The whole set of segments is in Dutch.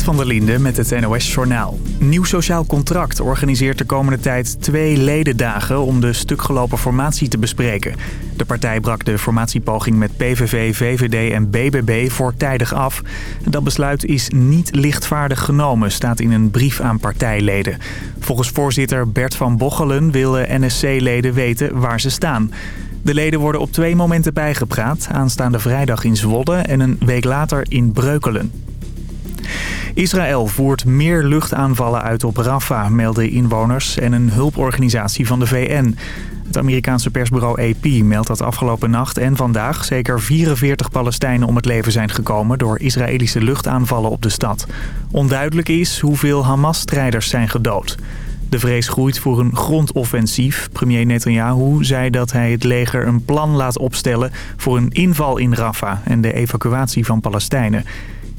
Van der Linde met het NOS-journaal. Nieuw Sociaal Contract organiseert de komende tijd twee ledendagen... om de stukgelopen formatie te bespreken. De partij brak de formatiepoging met PVV, VVD en BBB voortijdig af. Dat besluit is niet lichtvaardig genomen, staat in een brief aan partijleden. Volgens voorzitter Bert van Bochelen willen NSC-leden weten waar ze staan... De leden worden op twee momenten bijgepraat. Aanstaande vrijdag in Zwolle en een week later in Breukelen. Israël voert meer luchtaanvallen uit op Rafah, melden inwoners en een hulporganisatie van de VN. Het Amerikaanse persbureau AP meldt dat afgelopen nacht en vandaag zeker 44 Palestijnen om het leven zijn gekomen door Israëlische luchtaanvallen op de stad. Onduidelijk is hoeveel Hamas-strijders zijn gedood. De vrees groeit voor een grondoffensief. Premier Netanyahu zei dat hij het leger een plan laat opstellen voor een inval in Rafah en de evacuatie van Palestijnen.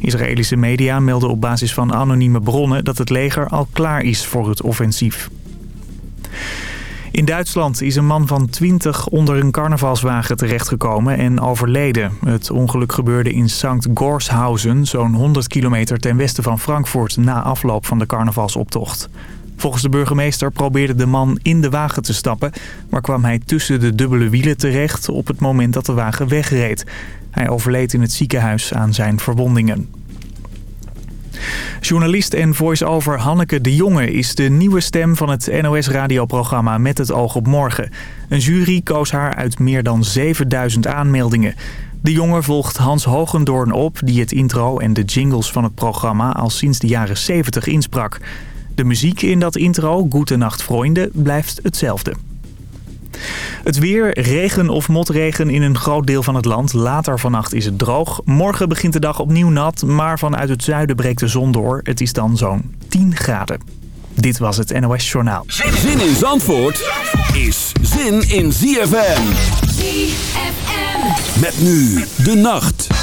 Israëlische media melden op basis van anonieme bronnen dat het leger al klaar is voor het offensief. In Duitsland is een man van 20 onder een carnavalswagen terechtgekomen en overleden. Het ongeluk gebeurde in St. Gorshausen, zo'n 100 kilometer ten westen van Frankfurt, na afloop van de carnavalsoptocht. Volgens de burgemeester probeerde de man in de wagen te stappen... maar kwam hij tussen de dubbele wielen terecht op het moment dat de wagen wegreed. Hij overleed in het ziekenhuis aan zijn verwondingen. Journalist en voice-over Hanneke de Jonge is de nieuwe stem van het NOS-radioprogramma Met het oog op morgen. Een jury koos haar uit meer dan 7000 aanmeldingen. De Jonge volgt Hans Hogendoorn op, die het intro en de jingles van het programma al sinds de jaren 70 insprak. De muziek in dat intro, Goede Nacht Vrienden, blijft hetzelfde. Het weer, regen of motregen in een groot deel van het land. Later vannacht is het droog. Morgen begint de dag opnieuw nat, maar vanuit het zuiden breekt de zon door. Het is dan zo'n 10 graden. Dit was het NOS Journaal. Zin in Zandvoort is zin in ZFM. ZFM. Met nu de nacht.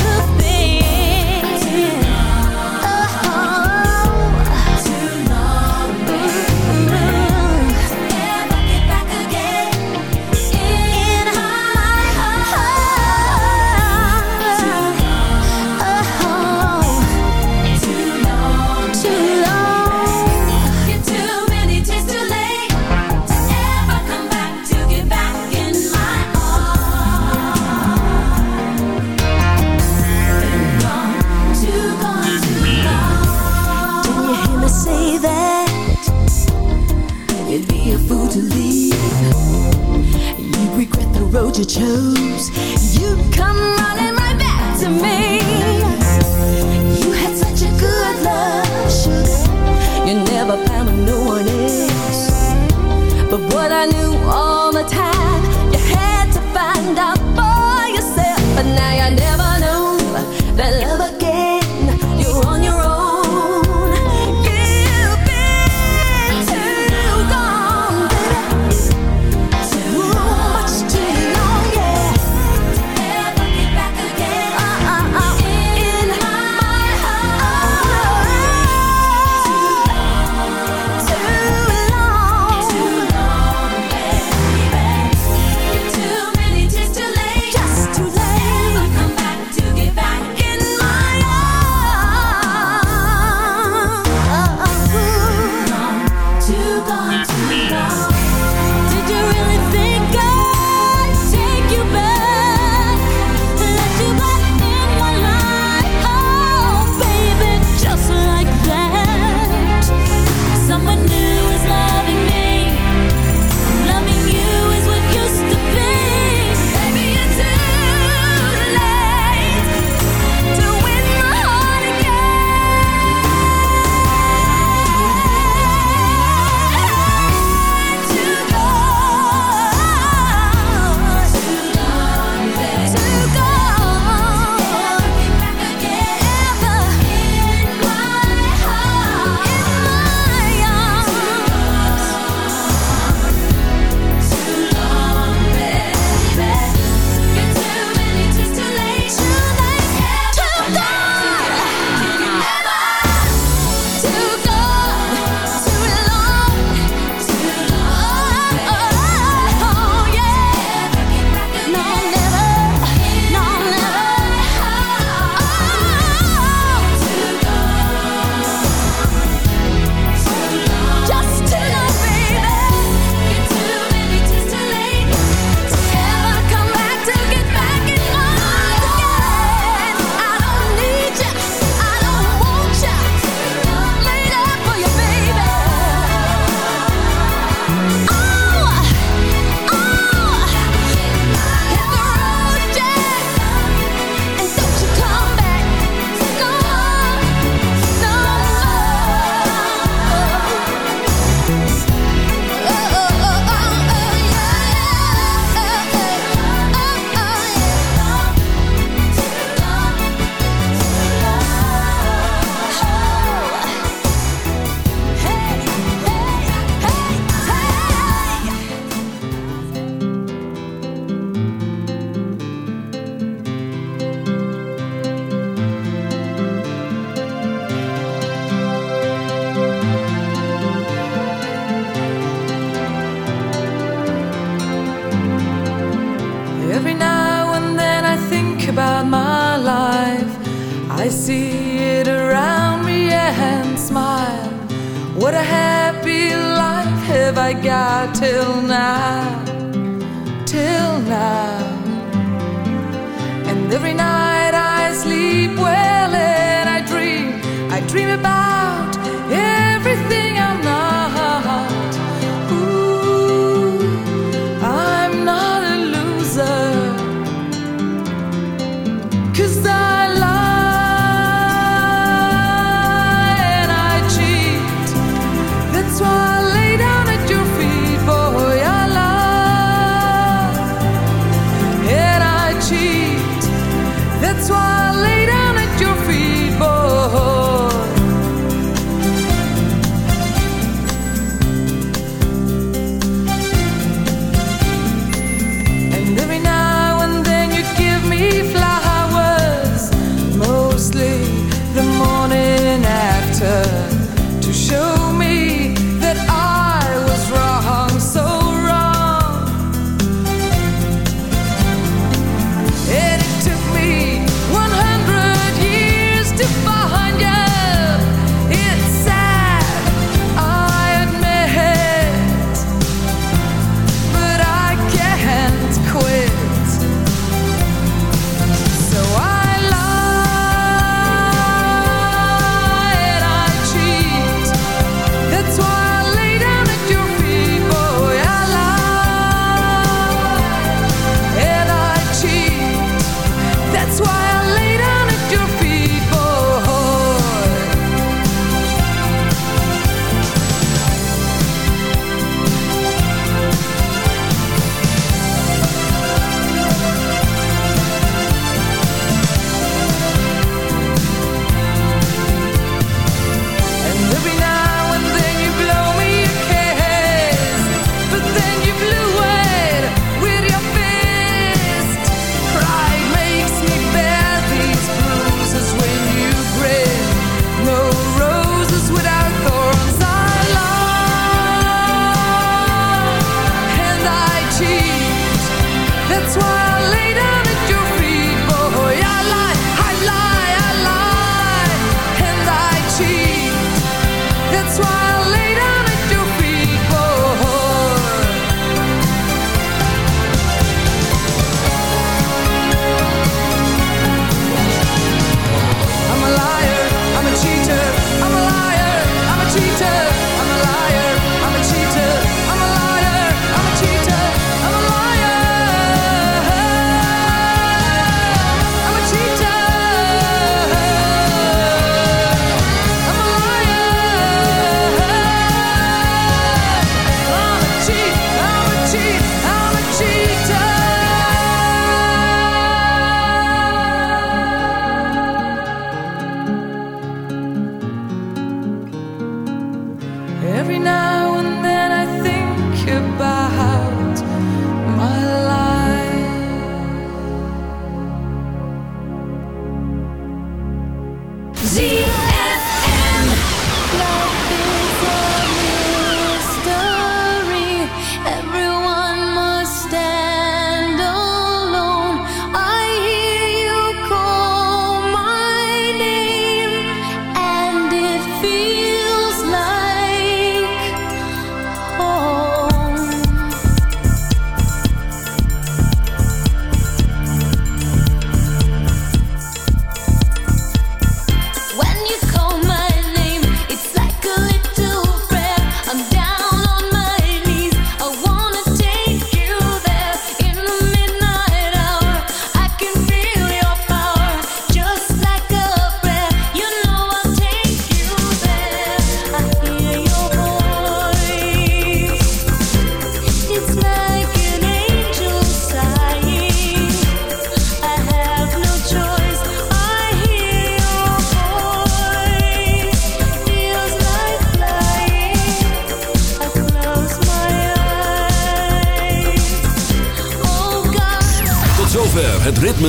road you chose. You come.